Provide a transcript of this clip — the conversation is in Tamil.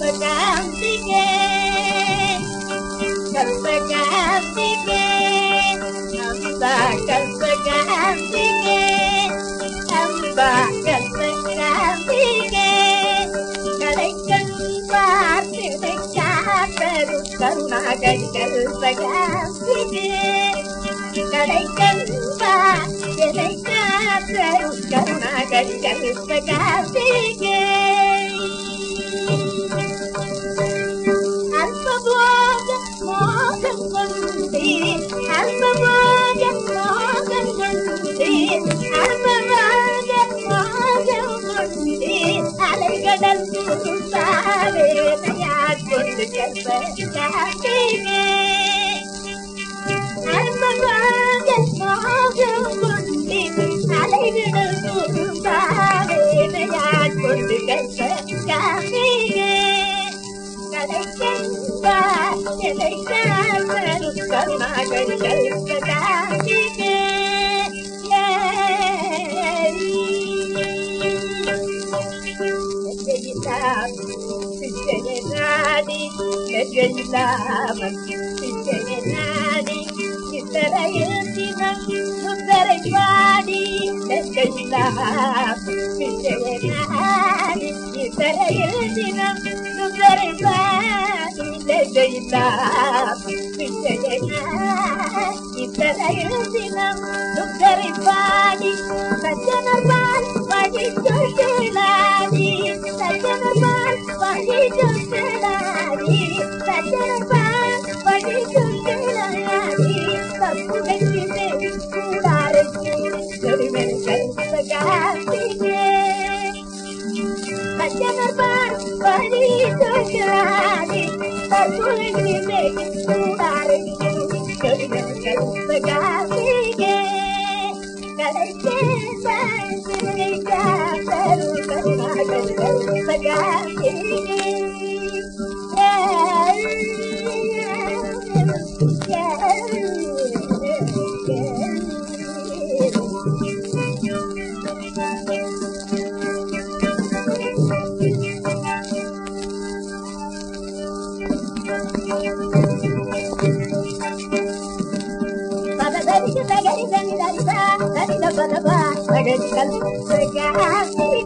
கல்பகாம்பிகே கல்பகாம்பிகே அம்பா கல்பகாம்பிகே அம்பா கல்பகாம்பிகே கடைக்கண் பார்த்திடை காத்தரு கருணாகரி கல்பகாம்பிகே கடைக்கண் பார்த்திடை காத்தரு கருணாகரி கல்பகாம்பிகே சுருத்தாவே தயார் கொண்டு கற்ப காட்டினே அல்பபோக மோகம் శ్రీరామం శిష్యనాది గజరామం శిష్యనాది చిత్తరయేసినం సుందరవాడి గజరామం శిష్యనాది చిత్తరయేసినం సుందరవాడి గజరామం శిష్యనాది చిత్తరయేసినం సుందరవాడి సజ్జన పాడి పడి చూసే hatinya. Mendengar berbalik sekali Tertulis di mesin Kalau Yeah. గరి గని దరి దరి దరి దరి దరి దరి